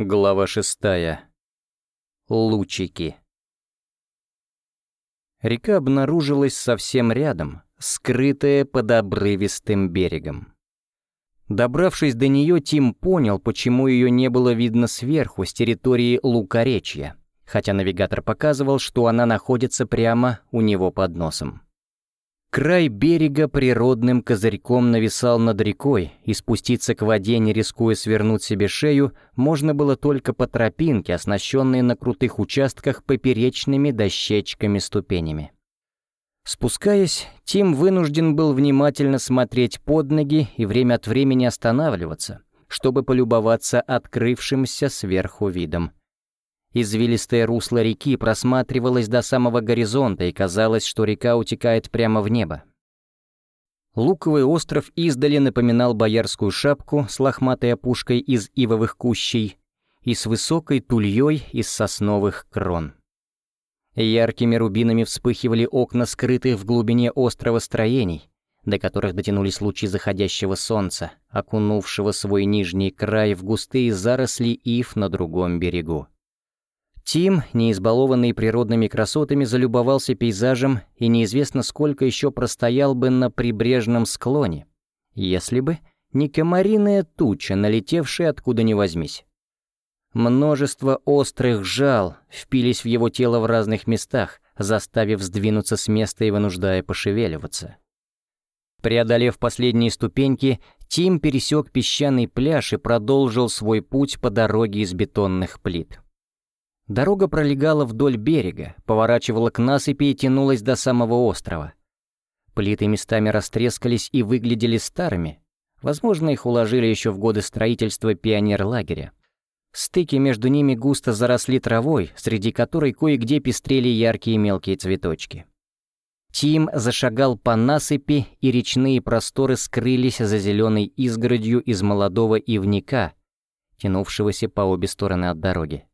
Глава шестая. Лучики. Река обнаружилась совсем рядом, скрытая под обрывистым берегом. Добравшись до нее, Тим понял, почему ее не было видно сверху, с территории Лукоречья, хотя навигатор показывал, что она находится прямо у него под носом. Край берега природным козырьком нависал над рекой, и спуститься к воде, не рискуя свернуть себе шею, можно было только по тропинке, оснащенной на крутых участках поперечными дощечками-ступенями. Спускаясь, Тим вынужден был внимательно смотреть под ноги и время от времени останавливаться, чтобы полюбоваться открывшимся сверху видом. Извилистое русло реки просматривалось до самого горизонта, и казалось, что река утекает прямо в небо. Луковый остров издали напоминал боярскую шапку с лохматой опушкой из ивовых кущей и с высокой тульей из сосновых крон. Яркими рубинами вспыхивали окна скрытых в глубине острова строений, до которых дотянулись лучи заходящего солнца, окунувшего свой нижний край в густые заросли ив на другом берегу. Тим, не избалованный природными красотами, залюбовался пейзажем и неизвестно сколько еще простоял бы на прибрежном склоне, если бы не комариная туча, налетевшая откуда ни возьмись. Множество острых жал впились в его тело в разных местах, заставив сдвинуться с места и вынуждая пошевеливаться. Преодолев последние ступеньки, Тим пересек песчаный пляж и продолжил свой путь по дороге из бетонных плит. Дорога пролегала вдоль берега, поворачивала к насыпи и тянулась до самого острова. Плиты местами растрескались и выглядели старыми. Возможно, их уложили еще в годы строительства пионерлагеря. Стыки между ними густо заросли травой, среди которой кое-где пестрели яркие мелкие цветочки. Тим зашагал по насыпи, и речные просторы скрылись за зеленой изгородью из молодого ивника, тянувшегося по обе стороны от дороги.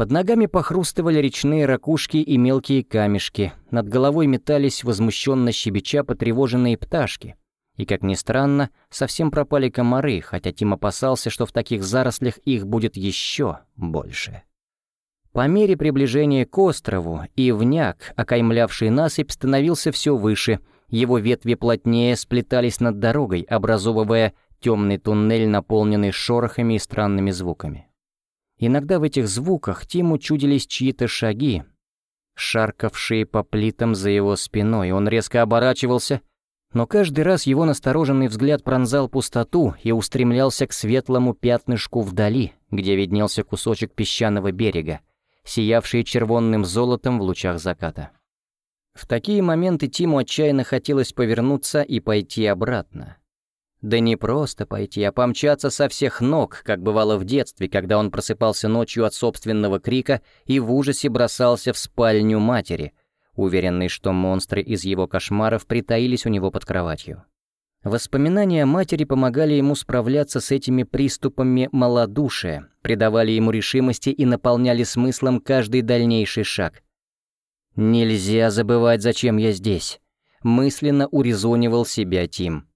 Под ногами похрустывали речные ракушки и мелкие камешки, над головой метались возмущенно щебеча потревоженные пташки. И, как ни странно, совсем пропали комары, хотя Тим опасался, что в таких зарослях их будет еще больше. По мере приближения к острову, ивняк, окаймлявший насыпь, становился все выше, его ветви плотнее сплетались над дорогой, образовывая темный туннель, наполненный шорохами и странными звуками. Иногда в этих звуках Тиму чудились чьи-то шаги, шаркавшие по плитам за его спиной. Он резко оборачивался, но каждый раз его настороженный взгляд пронзал пустоту и устремлялся к светлому пятнышку вдали, где виднелся кусочек песчаного берега, сиявший червонным золотом в лучах заката. В такие моменты Тиму отчаянно хотелось повернуться и пойти обратно. Да не просто пойти, а помчаться со всех ног, как бывало в детстве, когда он просыпался ночью от собственного крика и в ужасе бросался в спальню матери, уверенный, что монстры из его кошмаров притаились у него под кроватью. Воспоминания матери помогали ему справляться с этими приступами малодушия, придавали ему решимости и наполняли смыслом каждый дальнейший шаг. «Нельзя забывать, зачем я здесь», — мысленно урезонивал себя Тим.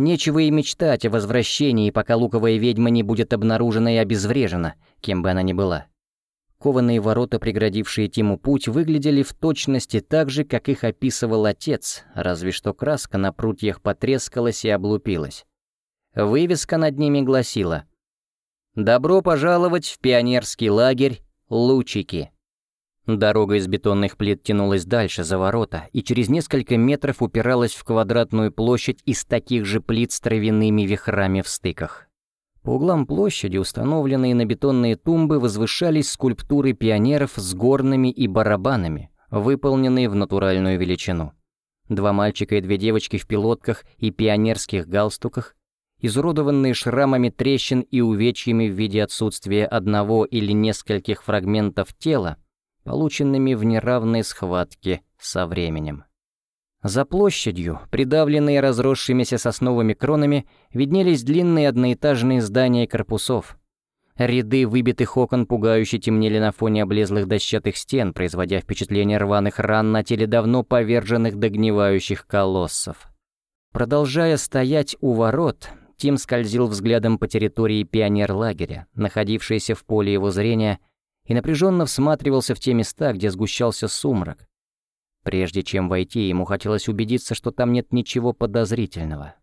Нечего и мечтать о возвращении, пока луковая ведьма не будет обнаружена и обезврежена, кем бы она ни была. Кованые ворота, преградившие Тиму путь, выглядели в точности так же, как их описывал отец, разве что краска на прутьях потрескалась и облупилась. Вывеска над ними гласила «Добро пожаловать в пионерский лагерь Лучики». Дорога из бетонных плит тянулась дальше, за ворота, и через несколько метров упиралась в квадратную площадь из таких же плит с травяными вихрами в стыках. По углам площади, установленные на бетонные тумбы, возвышались скульптуры пионеров с горными и барабанами, выполненные в натуральную величину. Два мальчика и две девочки в пилотках и пионерских галстуках, изуродованные шрамами трещин и увечьями в виде отсутствия одного или нескольких фрагментов тела, полученными в неравной схватке со временем. За площадью, придавленные разросшимися сосновыми кронами, виднелись длинные одноэтажные здания корпусов. Ряды выбитых окон пугающе темнели на фоне облезлых дощатых стен, производя впечатление рваных ран на теле давно поверженных догнивающих колоссов. Продолжая стоять у ворот, Тим скользил взглядом по территории пионерлагеря, находившейся в поле его зрения, и напряженно всматривался в те места, где сгущался сумрак. Прежде чем войти, ему хотелось убедиться, что там нет ничего подозрительного.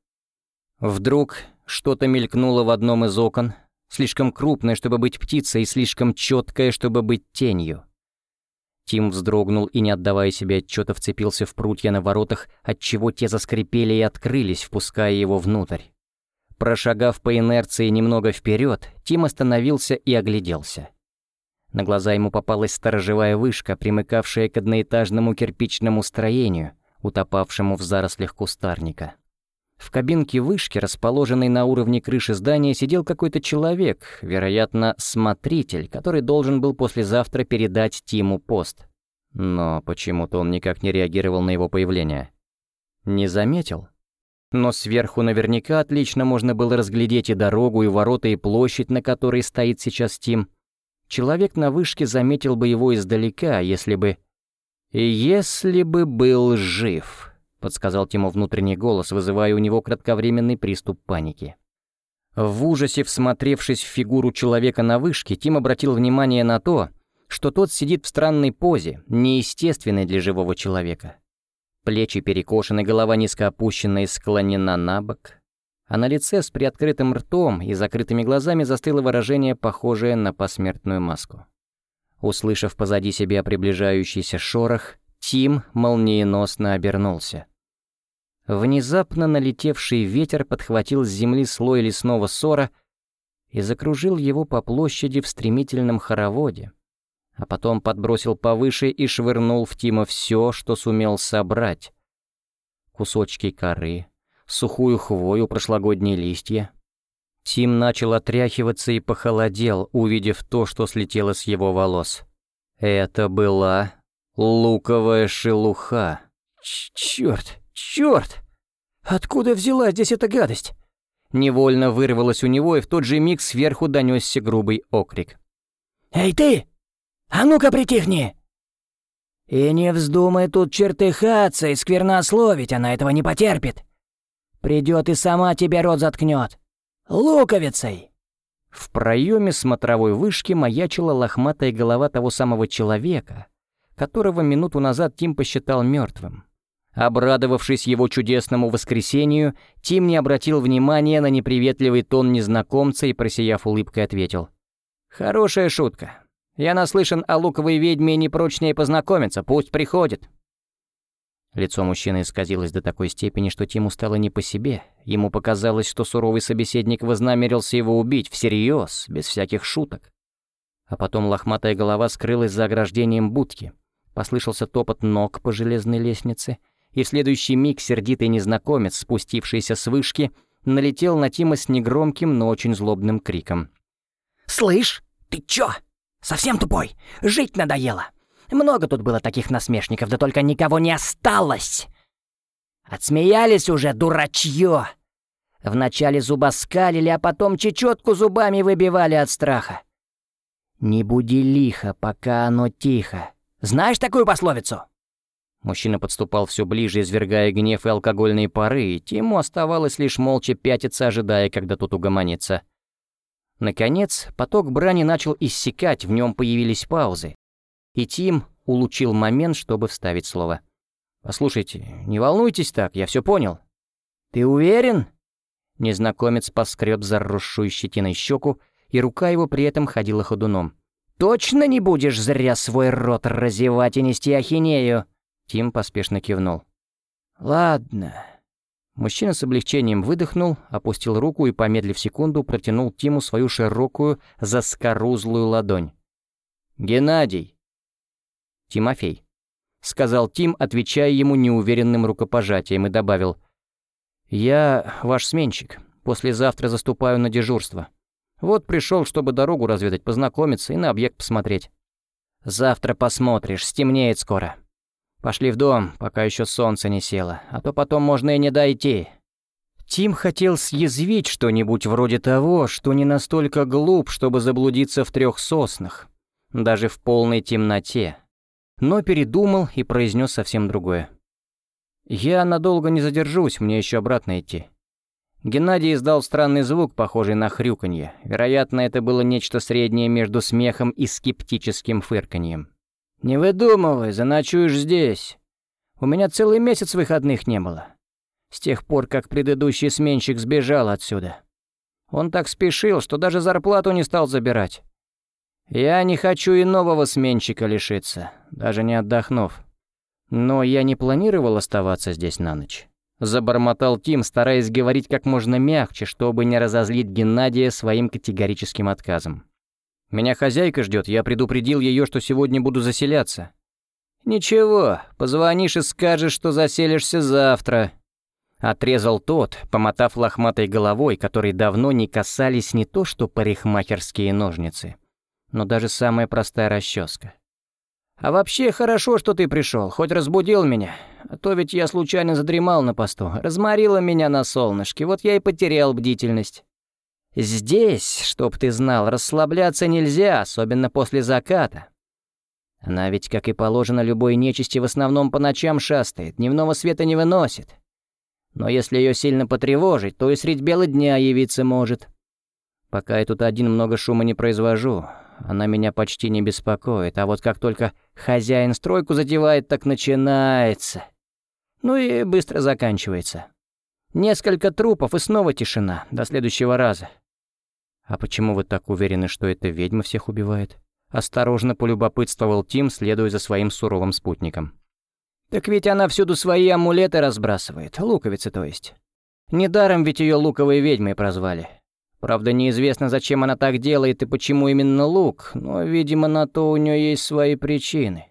Вдруг что-то мелькнуло в одном из окон, слишком крупное, чтобы быть птицей, и слишком четкое, чтобы быть тенью. Тим вздрогнул и, не отдавая себе отчета, вцепился в прутья на воротах, отчего те заскрипели и открылись, впуская его внутрь. Прошагав по инерции немного вперед, Тим остановился и огляделся. На глаза ему попалась сторожевая вышка, примыкавшая к одноэтажному кирпичному строению, утопавшему в зарослях кустарника. В кабинке вышки, расположенной на уровне крыши здания, сидел какой-то человек, вероятно, смотритель, который должен был послезавтра передать Тиму пост. Но почему-то он никак не реагировал на его появление. Не заметил? Но сверху наверняка отлично можно было разглядеть и дорогу, и ворота, и площадь, на которой стоит сейчас Тим. Человек на вышке заметил бы его издалека, если бы... Если бы был жив. — подсказал Тиму внутренний голос, вызывая у него кратковременный приступ паники. В ужасе всмотревшись в фигуру человека на вышке, Тим обратил внимание на то, что тот сидит в странной позе, неестественной для живого человека. Плечи перекошены, голова низко опущена и склонена на бок, а на лице с приоткрытым ртом и закрытыми глазами застыло выражение, похожее на посмертную маску. Услышав позади себя приближающийся шорох, Тим молниеносно обернулся. Внезапно налетевший ветер подхватил с земли слой лесного сора и закружил его по площади в стремительном хороводе, а потом подбросил повыше и швырнул в Тима все, что сумел собрать. Кусочки коры, сухую хвою, прошлогодние листья. Тим начал отряхиваться и похолодел, увидев то, что слетело с его волос. Это была Луковая шелуха. Черт, черт! Откуда взялась здесь эта гадость? Невольно вырвалось у него, и в тот же миг сверху донесся грубый окрик. «Эй ты! А ну-ка притихни!» «И не вздумай тут чертыхаться и сквернословить, она этого не потерпит. Придет и сама тебе рот заткнет. Луковицей!» В проеме смотровой вышки маячила лохматая голова того самого человека, которого минуту назад Тим посчитал мертвым. Обрадовавшись его чудесному воскресению, Тим не обратил внимания на неприветливый тон незнакомца и, просияв улыбкой, ответил. «Хорошая шутка. Я наслышан о луковой ведьме и не прочнее познакомиться, пусть приходит». Лицо мужчины исказилось до такой степени, что Тиму стало не по себе. Ему показалось, что суровый собеседник вознамерился его убить всерьез, без всяких шуток. А потом лохматая голова скрылась за ограждением будки — Послышался топот ног по железной лестнице, и в следующий миг сердитый незнакомец, спустившийся с вышки, налетел на Тима с негромким, но очень злобным криком. «Слышь, ты чё? Совсем тупой? Жить надоело! Много тут было таких насмешников, да только никого не осталось! Отсмеялись уже, дурачье! Вначале зубоскалили, а потом чечетку зубами выбивали от страха. Не буди лихо, пока оно тихо. Знаешь такую пословицу?» Мужчина подступал все ближе, извергая гнев и алкогольные пары, и Тиму оставалось лишь молча пятиться, ожидая, когда тот угомонится. Наконец, поток брани начал иссякать, в нем появились паузы. И Тим улучил момент, чтобы вставить слово. «Послушайте, не волнуйтесь так, я все понял». «Ты уверен?» Незнакомец поскреб заросшую щетиной щеку, и рука его при этом ходила ходуном точно не будешь зря свой рот разевать и нести ахинею?» Тим поспешно кивнул. «Ладно». Мужчина с облегчением выдохнул, опустил руку и, помедлив секунду, протянул Тиму свою широкую, заскорузлую ладонь. «Геннадий!» «Тимофей», — сказал Тим, отвечая ему неуверенным рукопожатием, и добавил. «Я ваш сменщик. Послезавтра заступаю на дежурство». Вот пришел, чтобы дорогу разведать, познакомиться и на объект посмотреть. Завтра посмотришь, стемнеет скоро. Пошли в дом, пока еще солнце не село, а то потом можно и не дойти. Тим хотел съязвить что-нибудь вроде того, что не настолько глуп, чтобы заблудиться в трех соснах, даже в полной темноте. Но передумал и произнес совсем другое. «Я надолго не задержусь, мне еще обратно идти. Геннадий издал странный звук, похожий на хрюканье. Вероятно, это было нечто среднее между смехом и скептическим фырканьем. «Не выдумывай, заночуешь здесь. У меня целый месяц выходных не было. С тех пор, как предыдущий сменщик сбежал отсюда. Он так спешил, что даже зарплату не стал забирать. Я не хочу и нового сменщика лишиться, даже не отдохнув. Но я не планировал оставаться здесь на ночь. Забормотал Тим, стараясь говорить как можно мягче, чтобы не разозлить Геннадия своим категорическим отказом. «Меня хозяйка ждет, я предупредил ее, что сегодня буду заселяться». «Ничего, позвонишь и скажешь, что заселишься завтра», Отрезал тот, помотав лохматой головой, которой давно не касались не то что парикмахерские ножницы, но даже самая простая расческа. «А вообще хорошо, что ты пришел, хоть разбудил меня. А то ведь я случайно задремал на посту, разморила меня на солнышке, вот я и потерял бдительность. Здесь, чтоб ты знал, расслабляться нельзя, особенно после заката. Она ведь, как и положено любой нечисти, в основном по ночам шастает, дневного света не выносит. Но если ее сильно потревожить, то и средь бела дня явиться может. Пока я тут один много шума не произвожу, она меня почти не беспокоит, а вот как только хозяин стройку задевает, так начинается. Ну и быстро заканчивается. Несколько трупов и снова тишина, до следующего раза. «А почему вы так уверены, что эта ведьма всех убивает?» Осторожно полюбопытствовал Тим, следуя за своим суровым спутником. Так ведь она всюду свои амулеты разбрасывает, луковицы то есть. Недаром ведь ее луковой ведьмой прозвали. Правда, неизвестно, зачем она так делает и почему именно лук, но, видимо, на то у нее есть свои причины.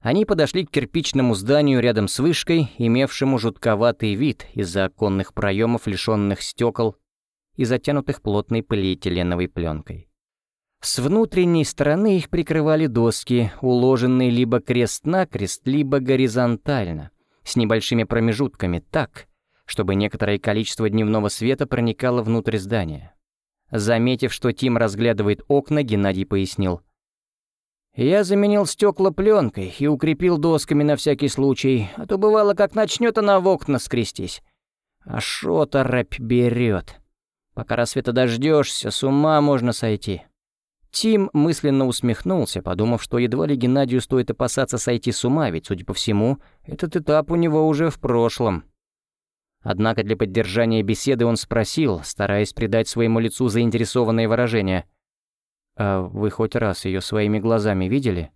Они подошли к кирпичному зданию рядом с вышкой, имевшему жутковатый вид из-за оконных проемов, лишенных стекол и затянутых плотной полиэтиленовой пленкой. С внутренней стороны их прикрывали доски, уложенные либо крест-накрест, либо горизонтально, с небольшими промежутками так, чтобы некоторое количество дневного света проникало внутрь здания. Заметив, что Тим разглядывает окна, Геннадий пояснил. «Я заменил стекла пленкой и укрепил досками на всякий случай, а то бывало, как начнет она в окна скрестись. А шо-то рэп берет. Пока рассвета дождешься, с ума можно сойти». Тим мысленно усмехнулся, подумав, что едва ли Геннадию стоит опасаться сойти с ума, ведь, судя по всему, этот этап у него уже в прошлом. Однако для поддержания беседы он спросил, стараясь придать своему лицу заинтересованное выражение. «А вы хоть раз ее своими глазами видели?»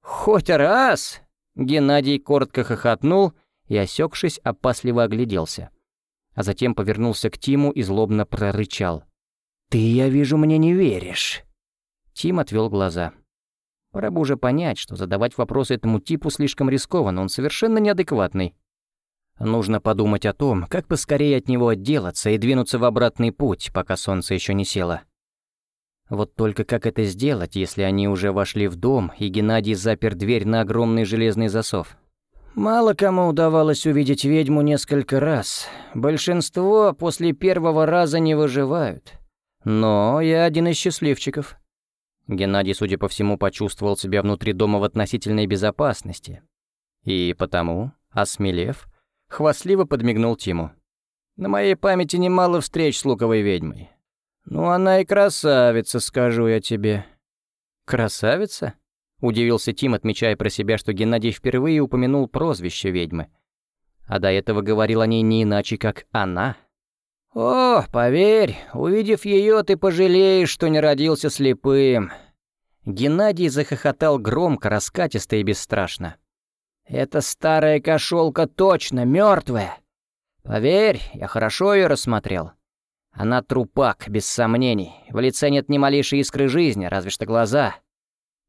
«Хоть раз!» Геннадий коротко хохотнул и, осекшись, опасливо огляделся. А затем повернулся к Тиму и злобно прорычал. «Ты, я вижу, мне не веришь». Тим отвел глаза. Пора бы уже понять, что задавать вопросы этому типу слишком рискованно, он совершенно неадекватный. Нужно подумать о том, как поскорее от него отделаться и двинуться в обратный путь, пока солнце еще не село. Вот только как это сделать, если они уже вошли в дом, и Геннадий запер дверь на огромный железный засов? Мало кому удавалось увидеть ведьму несколько раз. Большинство после первого раза не выживают. Но я один из счастливчиков. Геннадий, судя по всему, почувствовал себя внутри дома в относительной безопасности. И потому, осмелев, хвастливо подмигнул Тиму. «На моей памяти немало встреч с луковой ведьмой. Ну, она и красавица, скажу я тебе». «Красавица?» — удивился Тим, отмечая про себя, что Геннадий впервые упомянул прозвище ведьмы. А до этого говорил о ней не иначе, как «она». «О, поверь, увидев ее, ты пожалеешь, что не родился слепым». Геннадий захохотал громко, раскатисто и бесстрашно. «Эта старая кошелка точно мертвая. Поверь, я хорошо ее рассмотрел. Она трупак, без сомнений. В лице нет ни малейшей искры жизни, разве что глаза.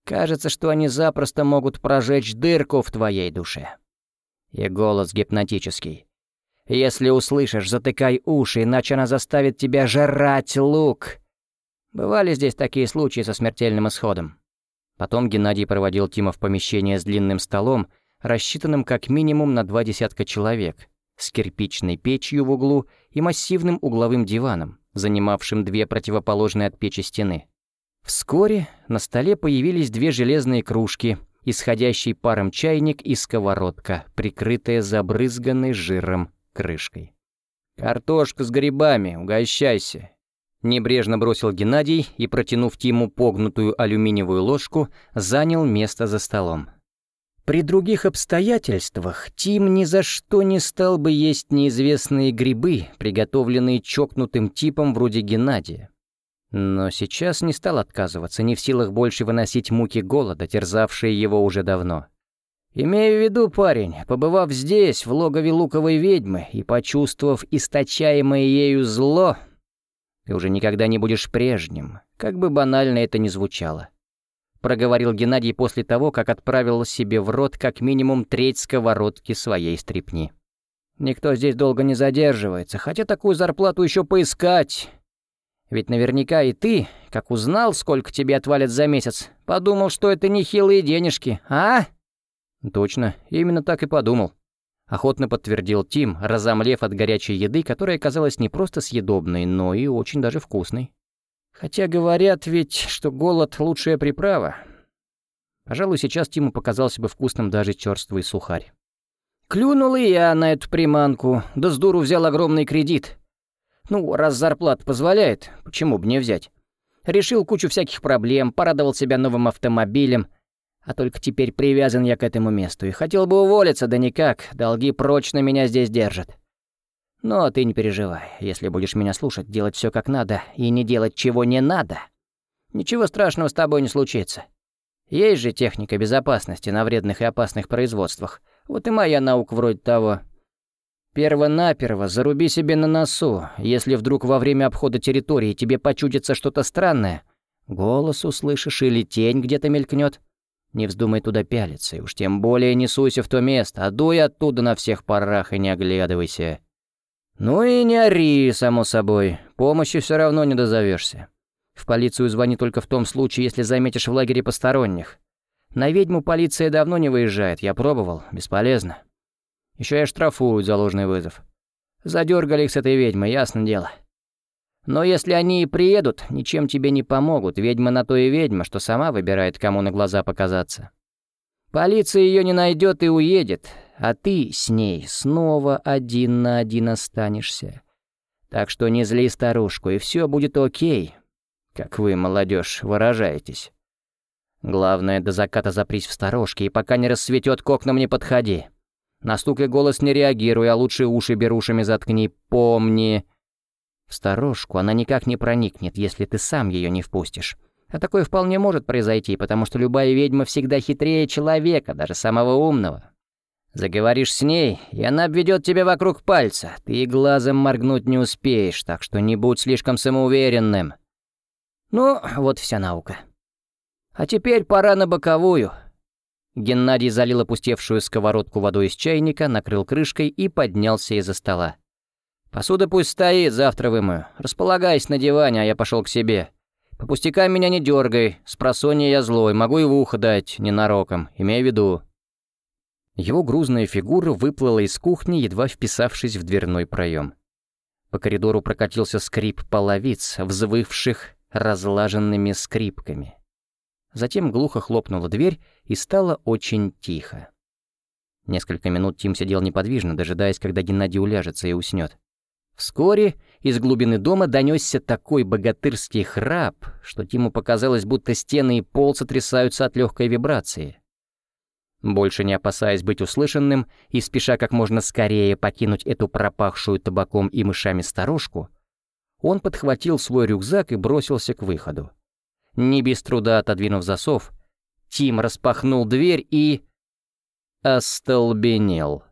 Кажется, что они запросто могут прожечь дырку в твоей душе». И голос гипнотический. Если услышишь, затыкай уши, иначе она заставит тебя жрать лук. Бывали здесь такие случаи со смертельным исходом. Потом Геннадий проводил Тима в помещение с длинным столом, рассчитанным как минимум на два десятка человек, с кирпичной печью в углу и массивным угловым диваном, занимавшим две противоположные от печи стены. Вскоре на столе появились две железные кружки, исходящий паром чайник и сковородка, прикрытая забрызганной жиром крышкой. «Картошка с грибами, угощайся». Небрежно бросил Геннадий и, протянув Тиму погнутую алюминиевую ложку, занял место за столом. При других обстоятельствах Тим ни за что не стал бы есть неизвестные грибы, приготовленные чокнутым типом вроде Геннадия. Но сейчас не стал отказываться, не в силах больше выносить муки голода, терзавшие его уже давно. «Имею в виду, парень, побывав здесь, в логове луковой ведьмы, и почувствовав источаемое ею зло, ты уже никогда не будешь прежним, как бы банально это ни звучало проговорил Геннадий после того, как отправил себе в рот как минимум треть сковородки своей стрипни. «Никто здесь долго не задерживается, хотя такую зарплату еще поискать. Ведь наверняка и ты, как узнал, сколько тебе отвалят за месяц, подумал, что это нехилые денежки, а?» «Точно, именно так и подумал», — охотно подтвердил Тим, разомлев от горячей еды, которая казалась не просто съедобной, но и очень даже вкусной. Хотя говорят ведь, что голод — лучшая приправа. Пожалуй, сейчас Тиму показался бы вкусным даже черствый сухарь. Клюнул и я на эту приманку, да с дуру взял огромный кредит. Ну, раз зарплата позволяет, почему бы не взять? Решил кучу всяких проблем, порадовал себя новым автомобилем, а только теперь привязан я к этому месту и хотел бы уволиться, да никак, долги прочно меня здесь держат. Но ты не переживай, если будешь меня слушать, делать все как надо и не делать чего не надо. Ничего страшного с тобой не случится. Есть же техника безопасности на вредных и опасных производствах. Вот и моя наука вроде того. Перво-наперво заруби себе на носу, если вдруг во время обхода территории тебе почудится что-то странное. Голос услышишь или тень где-то мелькнет. Не вздумай туда пялиться, и уж тем более не суйся в то место, а дуй оттуда на всех парах и не оглядывайся. «Ну и не ори, само собой. Помощи все равно не дозовешься. В полицию звони только в том случае, если заметишь в лагере посторонних. На ведьму полиция давно не выезжает, я пробовал, бесполезно. Еще и штрафуют за ложный вызов. Задергали их с этой ведьмой, ясно дело. Но если они и приедут, ничем тебе не помогут, ведьма на то и ведьма, что сама выбирает, кому на глаза показаться. Полиция ее не найдет и уедет, а ты с ней снова один на один останешься. Так что не зли старушку, и все будет окей, как вы, молодежь, выражаетесь. Главное, до заката запрись в сторожке, и пока не рассветет, к окнам не подходи. На стук и голос не реагируй, а лучше уши берушами заткни, помни. В сторожку она никак не проникнет, если ты сам ее не впустишь. А такое вполне может произойти, потому что любая ведьма всегда хитрее человека, даже самого умного. Заговоришь с ней, и она обведет тебя вокруг пальца. Ты и глазом моргнуть не успеешь, так что не будь слишком самоуверенным. Ну, вот вся наука. А теперь пора на боковую. Геннадий залил опустевшую сковородку водой из чайника, накрыл крышкой и поднялся из-за стола. «Посуда пусть стоит, завтра вымою. Располагайся на диване, а я пошел к себе. По пустякам меня не дергай, с просонья я злой, могу и в ухо дать, ненароком, имея в виду». Его грузная фигура выплыла из кухни, едва вписавшись в дверной проем. По коридору прокатился скрип половиц, взвывших разлаженными скрипками. Затем глухо хлопнула дверь, и стало очень тихо. Несколько минут Тим сидел неподвижно, дожидаясь, когда Геннадий уляжется и уснет. Вскоре из глубины дома донесся такой богатырский храп, что Тиму показалось, будто стены и пол сотрясаются от легкой вибрации. Больше не опасаясь быть услышанным и спеша как можно скорее покинуть эту пропахшую табаком и мышами сторожку, он подхватил свой рюкзак и бросился к выходу. Не без труда отодвинув засов, Тим распахнул дверь и... остолбенел.